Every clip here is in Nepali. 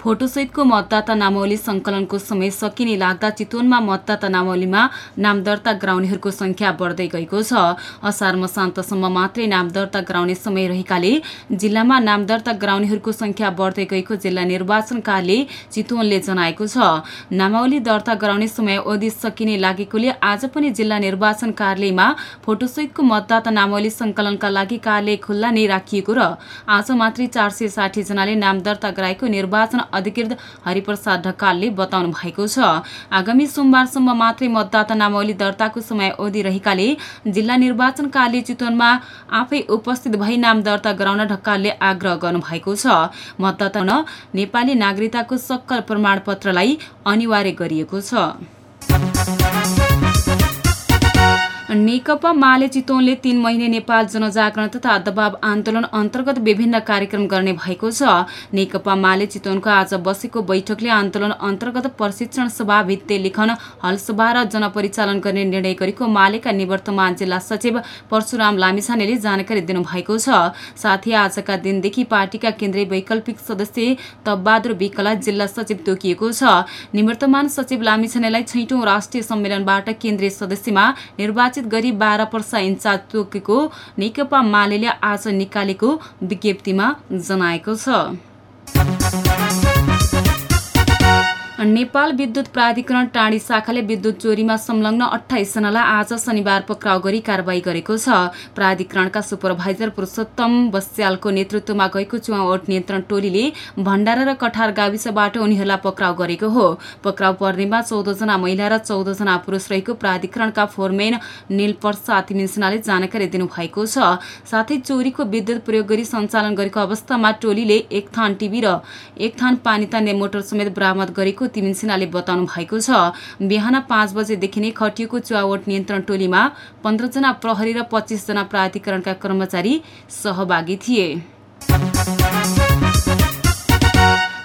फोटोसहितको मतदाता नामावली संकलनको समय सकिने लाग्दा चितवनमा मतदाता नामावलीमा नाम दर्ता गराउनेहरूको संख्या बढ्दै गएको छ। असार मसान्तसम्म मात्रै नाम दर्ता गराउने समय रहेकाले जिल्लामा नाम दर्ता गराउनेहरूको संख्या बढ्दै गएको जिल्ला निर्वाचन कार्यालय चितवनले जनाएको छ। नामावली दर्ता गराउने समय अवधि सकिने लागेकोले आज पनि जिल्ला निर्वाचन कार्यालयमा फोटोसहितको मतदाता नामावली संकलनका लागि कार्यालय खुल्ला नै राखिएको र आज मात्रै चार सय साठी जनाले नाम दर्ता गराएको निर्वाचन अधिकृत हरिप्रसाद ढकालले बताउनु भएको छ। आगामी सोमबारसम्म मात्रै मतदाता नामावली दर्ताको समय अवधि रहेकाले जिल्ला निर्वाचन कार्यालय चितवनमा आफै उपस्थित भई नाम दर्ता गराउन ढकालले आग्रह गर्नुभएको छ। मतदाता नेपाली नागरिकताको सक्कल प्रमाणपत्रलाई अनिवार्य गरिएको छ। नेकपा माले चितवनले तीन महिने नेपाल जनजागरण तथा दबाव आन्दोलन अन्तर्गत विभिन्न कार्यक्रम गर्ने भएको छ। नेकपा माले चितवनको आज बसेको बैठकले आन्दोलन अन्तर्गत प्रशिक्षण सभा भित्ते लेखन हलसभा र जनपरिचालन गर्ने निर्णय गरेको मालेका निवर्तमान जिल्ला सचिव परशुराम लामिछानेले जानकारी दिनुभएको छ। साथै आजका दिनदेखि पार्टीका केन्द्रीय वैकल्पिक सदस्य तबबहादुर विकला जिल्ला सचिव तोकिएको छ। निवर्तमान सचिव लामिछानेलाई छैटौं राष्ट्रिय सम्मेलनबाट केन्द्रीय सदस्यमा निर्वाचित निर्वाचित गरी बाह्र पर्सा तोकेको नेकपा माले आज निकालेको विज्ञप्तिमा जनाएको छ। नेपाल विद्युत प्राधिकरण टाढी शाखाले विद्युत चोरीमा संलग्न अठाइसजनालाई आज शनिबार पक्राउ गरी कारवाही गरेको छ। प्राधिकरणका सुपरभाइजर पुरुषोत्तम बस्यालको नेतृत्वमा गएको चुहावट नियन्त्रण टोलीले भण्डारा र कठार गाविसबाट उनीहरूलाई पक्राउ गरेको हो। पक्राउ पर्नेमा चौधजना महिला र चौधजना पुरुष रहेको प्राधिकरणका फोरमेन निल प्रसाद तिमिन्सनाले जानकारी दिनुभएको छ। साथै चोरीको विद्युत प्रयोग गरी सञ्चालन गरेको अवस्थामा टोलीले एक थान टिभी र एक थान पानी तान्ने मोटर समेत बरामद गरेको तिमिन सिन्हाले बताउनु भएको छ। बिहान पाँच बजेदेखि नै खटिएको चुहावट नियन्त्रण टोलीमा पन्ध्रजना प्रहरी र पच्चिसजना प्राधिकरणका कर्मचारी सहभागी थिए।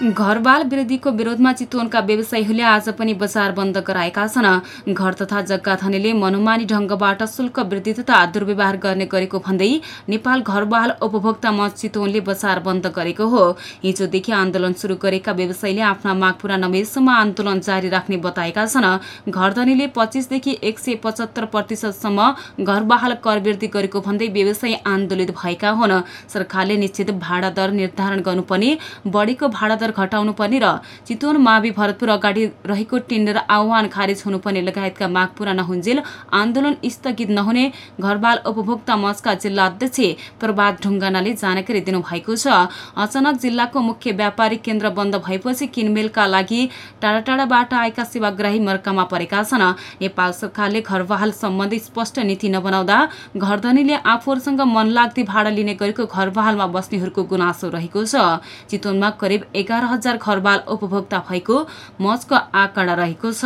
घरबाल वृद्धिको विरोधमा चितवनका व्यवसायीहरूले आज पनि बजार बन्द गराएका छन्। घर तथा जग्गा धनीले मनोमानी ढंगबाट शुल्क वृद्धि तथा दुर्व्यवहार गर्ने गरेको भन्दै नेपाल घरबाल उपभोक्ता मञ्च चितवनले बजार बन्द गरेको हो। हिजोदेखि आन्दोलन शुरू गरेका व्यवसायीले आफ्ना माग पूरा नभएसम्म आन्दोलन जारी राख्ने बताएका छन्। घरधनीले पच्चिसदेखि एक सय पचहत्तर प्रतिशतसम्म घरबहाल कर वृद्धि गरेको भन्दै व्यवसायी आन्दोलित भएका हुन्। सरकारले निश्चित भाडा दर निर्धारण गर्नुपर्ने बढेको भाडा दर घटाउनु पर्ने र चितवन मावि भरतपुर अगाडि रहेको टेन्डर आह्वान खारेज हुनुपर्ने लगायतका माग पूरा नहुन्जेल आन्दोलन स्थगित नहुने घरबाल उपभोक्ता मञ्चका जिल्ला अध्यक्ष प्रभात ढुङ्गानाले जानकारी दिनुभएको छ। अचानक जिल्लाको मुख्य व्यापारिक केन्द्र बन्द भएपछि किनमेलका लागि टाढा टाढाबाट आएका सेवाग्राही मर्कामा परेका छन्। नेपाल सरकारले घरबहाल सम्बन्धी स्पष्ट नीति नबनाउँदा घरधनीले आफूहरूसँग मनलाग्दी भाडा लिने गरेको घरबहालमा बस्नेहरूको गुनासो रहेको छ। चितवनमा करिब एघार हजार घरबाल उपभोक्ता भएको मचको आँकडा रहेको छ।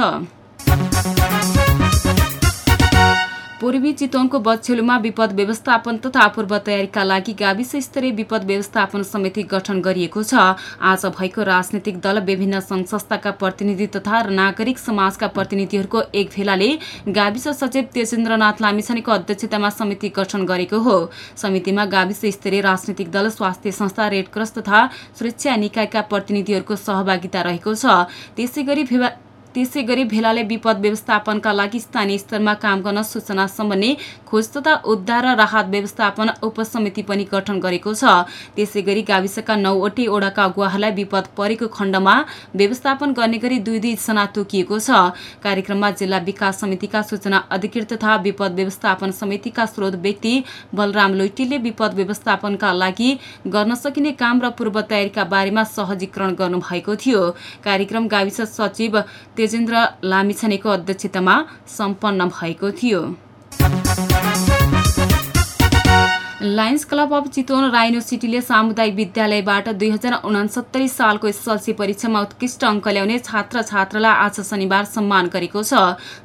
पूर्वी चितवनको बछेलुमा विपद व्यवस्थापन तथा पूर्व तयारीका लागि गाविस स्तरीय विपद व्यवस्थापन समिति गठन गरिएको छ। आज भएको राजनैतिक दल विभिन्न संघ संस्थाका प्रतिनिधि तथा नागरिक समाजका प्रतिनिधिहरूको एक भेलाले गाविस सचिव तेजेन्द्रनाथ लामिछानेको अध्यक्षतामा समिति गठन गरेको हो। समितिमा गाविस स्तरीय राजनैतिक दल स्वास्थ्य संस्था रेडक्रस तथा सुरक्षा निकायका प्रतिनिधिहरूको सहभागिता रहेको छ। त्यसै त्यसै गरी भेलाले विपद व्यवस्थापनका लागि स्थानीय स्तरमा काम गर्न सूचना सम्बन्धी खोज तथा उद्धार र राहत व्यवस्थापन उपसमिति पनि गठन गरेको छ। त्यसै गरी गाविसका नौवटै ओडाका अगुवाहरूलाई विपद परेको खण्डमा व्यवस्थापन गर्ने गरी दुई दुईजना तोकिएको छ। कार्यक्रममा जिल्ला विकास समितिका सूचना अधिकृत तथा विपद व्यवस्थापन समितिका स्रोत व्यक्ति बलराम लोइटीले विपद व्यवस्थापनका लागि गर्न सकिने काम र पूर्व तयारीका बारेमा सहजीकरण गर्नुभएको थियो। कार्यक्रम गाविस सचिव तेजेन्द्र लामिछानेको अध्यक्षतामा सम्पन्न भएको थियो। Lions Club of Chitwan Rhino सिटीले सामुदायिक विद्यालयबाट दुई सालको एसएलसी परीक्षामा उत्कृष्ट अङ्क ल्याउने छात्र छात्रालाई आज शनिबार सम्मान गरेको छ।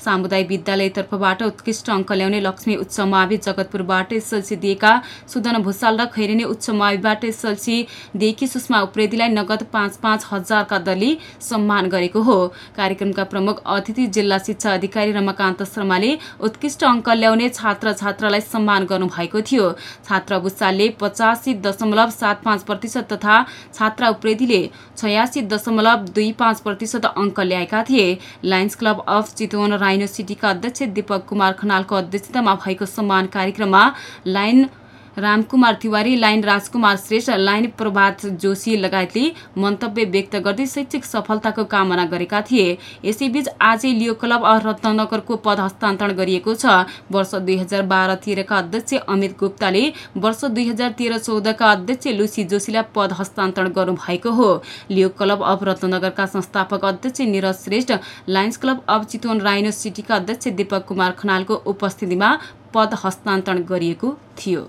सामुदायिक विद्यालयतर्फबाट उत्कृष्ट अङ्क ल्याउने लक्ष्मी उच्च मावि जगतपुरबाट एसएलसी दिएका सुदन भूषाल र खैरेनी उच्च माविबाट एसएलसी दिएकी सुषमा उप्रेतीलाई नगद पाँच पाँच हजारका दरले सम्मान गरेको हो। कार्यक्रमका प्रमुख अतिथि जिल्ला शिक्षा अधिकारी रमाकान्त शर्माले उत्कृष्ट अङ्क ल्याउने छात्र छात्रालाई सम्मान गर्नुभएको थियो। छात्र भूषालले पचासी दशमलव सात पाँच प्रतिशत तथा छात्रा उप्रेतीले छयासी दशमलव दुई पाँच प्रतिशत अङ्क ल्याएका थिए। Lions Club of Chitwan Rhino सिटीका अध्यक्ष दीपक कुमार खनालको अध्यक्षतामा भएको सम्मान कार्यक्रममा lion Ramkumar Tiwari lion Rajkumar Shrestha lion Prabhat Joshi लगायतले मन्तव्य व्यक्त गर्दै शैक्षिक सफलताको कामना गरेका थिए। यसैबीच आजै लियो क्लब रत्नगरको पद हस्तान्तरण गरिएको छ। वर्ष दुई हजार बाह्र तेह्रका अध्यक्ष अमित गुप्ताले वर्ष दुई हजार तेह्र चौधका अध्यक्ष लुसी जोशीलाई पद हस्तान्तरण गर्नुभएको हो। लियो क्लब अफ रत्नगरका संस्थापक अध्यक्ष Niraj Shrestha Lions Club of Chitwan Rhino सिटीका अध्यक्ष दीपक कुमार खनालको उपस्थितिमा पद हस्तान्तरण गरिएको थियो।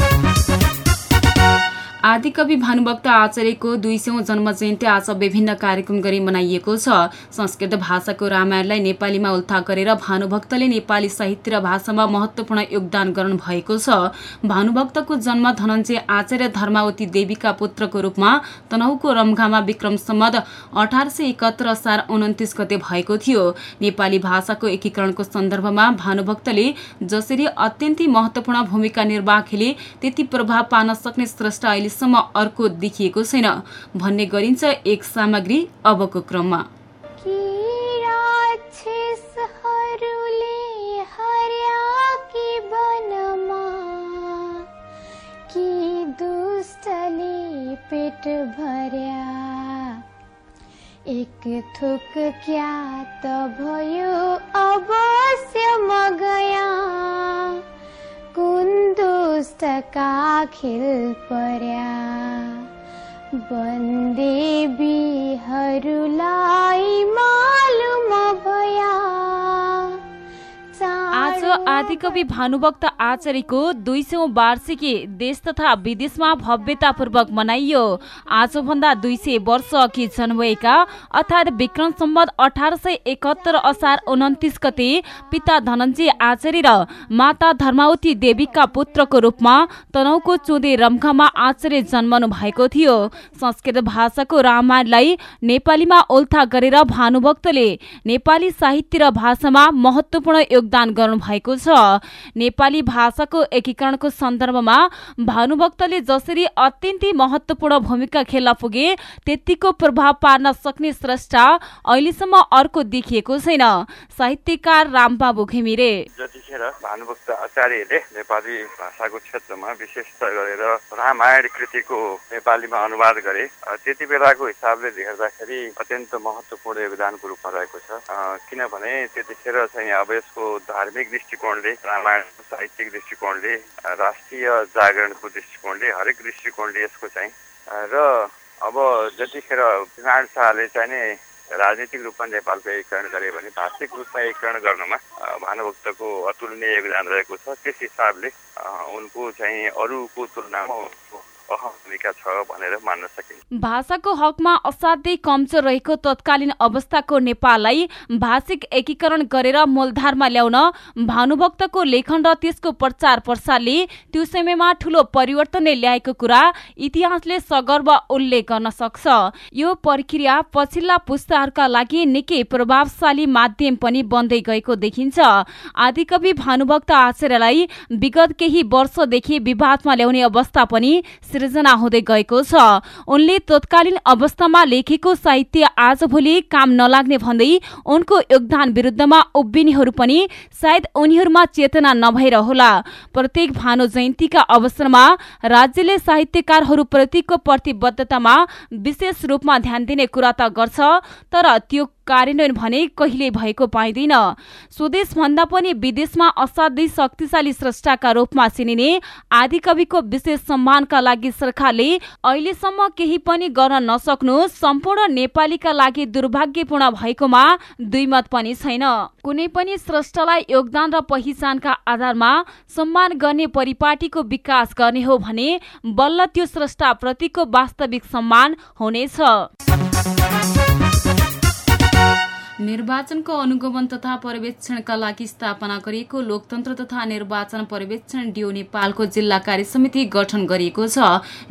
आदिकवि भानुभक्त आचार्यको दुई सौ जन्म जयन्ती आज विभिन्न कार्यक्रम गरी मनाइएको छ। संस्कृत भाषाको रामायणलाई नेपालीमा उल्था गरेर भानुभक्तले नेपाली साहित्य र भाषामा महत्त्वपूर्ण योगदान गर्नु भएको छ। भानुभक्तको जन्म धनञ्जय आचार्य धर्मावती देवीका पुत्रको रूपमा तनहुको रम्घामा विक्रम सम्मद अठार सय एकहत्तर असार उन्तिस गते भएको थियो। नेपाली भाषाको एकीकरणको सन्दर्भमा भानुभक्तले जसरी अत्यन्तै महत्त्वपूर्ण भूमिका निर्वाह खेले त्यति प्रभाव पार्न सक्ने स्रष्टा अहिले अहिलेसम्म अर्को देखिएको छैन भन्ने गरिन्छ एक सामग्री अबको क्रममा। पेट भर्या? एक थुक क्या त भयो अवश्य म गया? दुष्टका खेल पर्या बन्देवीहरूलाई मालुम भया। आज आदिकवि भानुभक्त आचार्यको दुई सौ वार्षिकी देश तथा विदेशमा भव्यतापूर्वक मनाइयो। आजभन्दा दुई सय वर्ष अघि जन्मिएका अर्थात् विक्रम सम्बत अठार सय एकहत्तर असार उन्तिस गते पिता धनञ्जय आचार्य र माता धर्मावती देवीका पुत्रको रूपमा तनहुको चोदे रम्खामा आचार्य जन्मनु भएको थियो। संस्कृत भाषाको रामायणलाई नेपालीमा ओल्था गरेर भानुभक्तले नेपाली साहित्य र भाषामा महत्वपूर्ण योगदान गर्नु भएको छ। नेपाली भाषाको एकीकरणको सन्दर्भमा भानुभक्तले जसरी अत्यन्तै महत्वपूर्ण भूमिका खेल्न पुगे त्यतिको प्रभाव पार्न सक्ने स्रष्टा अहिलेसम्म अर्को देखिएको छैन। साहित्यकार रामबाबु घिमिरे। जतिखेर भानुभक्त आचार्यले नेपाली भाषाको क्षेत्रमा विशेष गरेर रामायण कृतिको नेपालीमा अनुवाद गरे त्यति बेलाको हिसाबले हेर्दाखेरि अत्यन्त महत्वपूर्ण योगदानको रूपमा रहेको छ। किनभने त्यतिखेर चाहिँ अब यसको धार्मिक दृष्टिकोणले रामायण साहित्यिक दृष्टिकोणले राष्ट्रिय जागरणको दृष्टिकोणले हरेक दृष्टिकोणले यसको चाहिँ। र अब जतिखेर नारायण शाहले चाहिँ नि राजनीतिक रूपमा नेपालको एकीकरण गरे भने भाषिक रूपमा एकीकरण गर्नमा भानुभक्तको अतुलनीय योगदान रहेको छ। त्यस हिसाबले उनको चाहिँ अरूको तुलनामा भाषाको हकमा असाध्यै कमजोर रहेको तत्कालीन अवस्थाको नेपाललाई भाषिक एकीकरण गरेर मूलधारमा ल्याउन भानुभक्तको लेखन र त्यसको प्रचार प्रसारले त्यो समयमा ठूलो परिवर्तनले ल्याएको कुरा इतिहासले सगर्व उल्लेख गर्न सक्छ। यो प्रक्रिया पछिल्ला पुस्ताहरूका लागि निकै प्रभावशाली माध्यम पनि बन्दै गएको देखिन्छ। आदिकवि भानुभक्त आचार्यलाई विगत केही वर्षदेखि विवादमा ल्याउने अवस्था पनि सिर्जना हुँदै गएको छ। उनले तत्कालीन अवस्थामा लेखेको साहित्य आजभोलि काम नलाग्ने भन्दै उनको योगदान विरुद्धमा उभिनेहरू पनि सायद उनीहरूमा चेतना नभएर होला प्रत्येक भानु जयन्तीका अवसरमा राज्यले साहित्यकारहरूप्रतिको प्रतिबद्धतामा विशेष रूपमा ध्यान दिने कुरा त गर्छ तर त्यो कार्यान्वयन भने कहिले भएको पाइँदैन। स्वदेश भन्दा पनि विदेशमा असाध्यै शक्तिशाली स्रष्टाका रूपमा चिनिने आदिकविको विशेष सम्मानका लागि सरकारले अहिलेसम्म केही पनि गर्न नसक्नु सम्पूर्ण नेपालीका लागि दुर्भाग्यपूर्ण भएकोमा दुई मत पनि छैन। कुनै पनि स्रष्टालाई योगदान र पहिचानका आधारमा सम्मान गर्ने परिपाटीको विकास गर्ने हो भने बल्ल त्यो स्रष्टा प्रतिको वास्तविक सम्मान हुनेछ। निर्वाचनको अनुगमन तथा पर्यवेक्षणका लागि स्थापना गरिएको लोकतन्त्र तथा निर्वाचन पर्यवेक्षण डियो नेपालको जिल्ला कार्य समिति गठन गरिएको छ।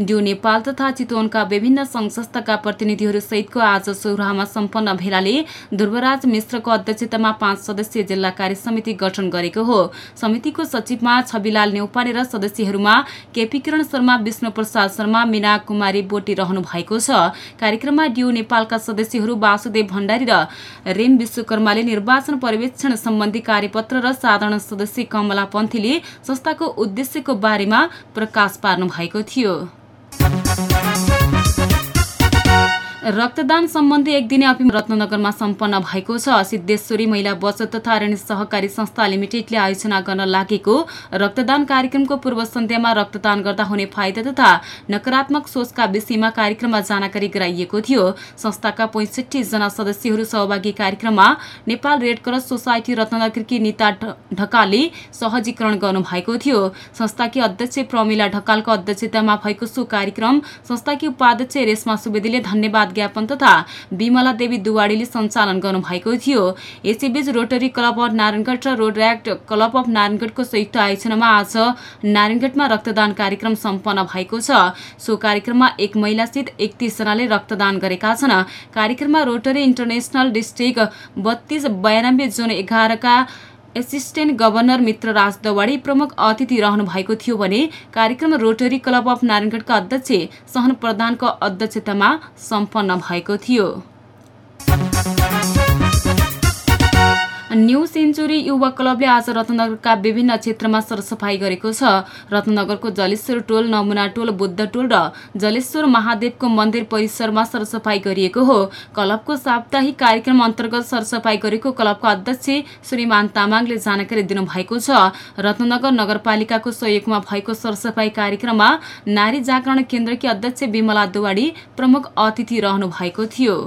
डियो नेपाल तथा चितवनका विभिन्न संघ संस्थाका प्रतिनिधिहरू सहितको आज सौराहामा सम्पन्न भेलाले ध्रुवराज मिश्रको अध्यक्षतामा पाँच सदस्यीय जिल्ला कार्य समिति गठन गरेको हो। समितिको सचिवमा छविलाल नेउपाने र सदस्यहरूमा केपी किरण शर्मा विष्णु प्रसाद शर्मा मीना कुमारी बोटी रहनु भएको छ। कार्यक्रममा डियो नेपालका सदस्यहरू वासुदेव भण्डारी र रेम विश्वकर्माले निर्वाचन पर्यवेक्षण सम्बन्धी कार्यपत्र र साधारण सदस्य कमला पन्थीले संस्थाको उद्देश्यको बारेमा प्रकाश पार्नु भएको थियो। रक्तदान सम्बन्धी एक दिने अपिम रत्नगरमा सम्पन्न भएको छ। सिद्धेश्वरी महिला बचत तथा ऋण सहकारी संस्था लिमिटेडले आयोजना गर्न लागेको रक्तदान कार्यक्रमको पूर्व सन्ध्यामा रक्तदान गर्दा हुने फाइदा तथा नकारात्मक सोचका विषयमा कार्यक्रममा जानकारी गराइएको थियो। संस्थाका पैँसठी जना सदस्यहरू सहभागी कार्यक्रममा नेपाल रेड क्रस सोसाइटी रत्नगरकी निता ढकालले सहजीकरण गर्नुभएको थियो। संस्थाकी अध्यक्ष प्रमिला ढकालको अध्यक्षतामा भएको सो कार्यक्रम संस्थाकी उपाध्यक्ष रेशमा सुवेदीले धन्यवाद ज्ञापन तथा विमला देवी दुवाडीले सञ्चालन गर्नुभएको थियो। यसैबीच रोटरी क्लब अफ नारायणगढ र रोड एक्ट क्लब अफ नारायणगढको संयुक्त आयोजनामा आज नारायणगढमा रक्तदान कार्यक्रम सम्पन्न भएको छ। सो कार्यक्रममा एक महिलासहित एकतिसजनाले रक्तदान गरेका छन्। कार्यक्रममा रोटरी इन्टरनेसनल डिस्ट्रिक्ट बत्तीस बयानब्बे जुन एघारका एसिस्टेन्ट गभर्नर मित्र राज दवाडी प्रमुख अतिथि रहनु भएको थियो भने कार्यक्रम रोटरी क्लब अफ नारायणगढका अध्यक्ष सहन प्रधानको अध्यक्षतामा सम्पन्न भएको थियो। न्यू सेन्चुरी युवा क्लबले आज रत्नगरका विभिन्न क्षेत्रमा सरसफाई गरेको छ। रत्नगरको जलेश्वर टोल नमुना टोल बुद्ध टोल र जलेश्वर महादेवको मन्दिर परिसरमा सरसफाई गरिएको हो। क्लबको साप्ताहिक कार्यक्रम अन्तर्गत सरसफाई गरेको क्लबका अध्यक्ष श्रीमान तामाङले जानकारी दिनुभएको छ। रत्नगर नगरपालिकाको सहयोगमा भएको सरसफाई कार्यक्रममा नारी जागरण केन्द्रकी अध्यक्ष विमला दुवाडी प्रमुख अतिथि रहनु भएको थियो।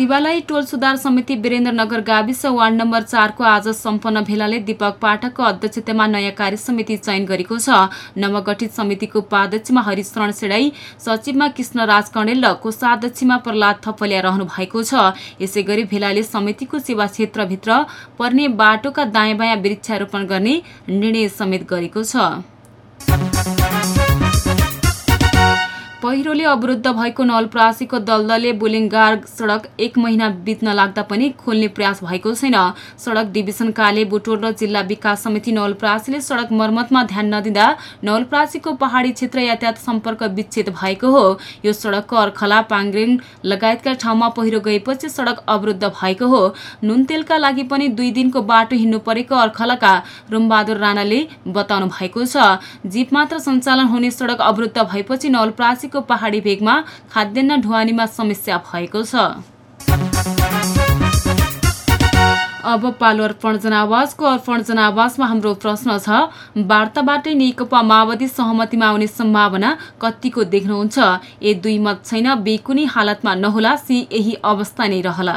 शिवालय टोल सुधार समिति वीरेन्द्रनगर गाविस वार्ड नम्बर चारको आज सम्पन्न भेलाले दीपक पाठकको अध्यक्षतामा नयाँ कार्य समिति चयन गरेको छ। नवगठित समितिको उपाध्यक्षमा हरिशरण सेडाई सचिवमा कृष्णराज कणेल र कोषाध्यक्षमा प्रहलाद थपलिया रहनु भएको छ। यसै गरी भेलाले समितिको सेवा क्षेत्रभित्र पर्ने बाटोका दायाँ बायाँ वृक्षारोपण गर्ने निर्णय समेत गरेको छ। पहिरोले अवरुद्ध भएको नवलप्रासीको दलदलले बुलिङगार सडक एक महिना बित्न लाग्दा पनि खोल्ने प्रयास भएको छैन। सडक डिभिजन काले बुटोल र जिल्ला विकास समिति नवलप्रासीले सडक मर्मतमा ध्यान नदिँदा नवलप्रासीको पहाडी क्षेत्र यातायात सम्पर्क विच्छेद भएको हो। यो सडकको अर्खला पाङ्ग्रेङ लगायतका ठाउँमा पहिरो गएपछि सडक अवरुद्ध भएको हो। नुनतेलका लागि पनि दुई दिनको बाटो हिँड्नु परेको अर्खलाका रुमबहादुर राणाले बताउनु भएको छ। जीप मात्र सञ्चालन हुने सडक अवरुद्ध भएपछि नवलप्रासी को पहाडी भेगमा खाद्यान्न ढुवानीमा समस्या भएको छ। अब पालो अर्पण जनावासको अर्पण जनावासमा हाम्रो प्रश्न छ वार्ताबाटै नेकपा माओवादी सहमतिमा आउने सम्भावना कतिको देख्नुहुन्छ? ए दुई मत छैन बे कुनै हालतमा नहोला सी यही अवस्था नै रहला।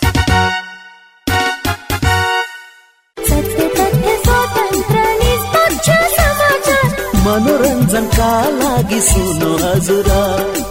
मनोरञ्जनका लागि सुन्नु हजुर।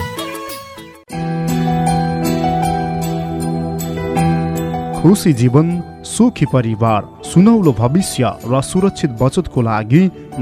खुसी जीवन सुखी परिवार सुनौलो भविष्य र सुरक्षित बचतको लागि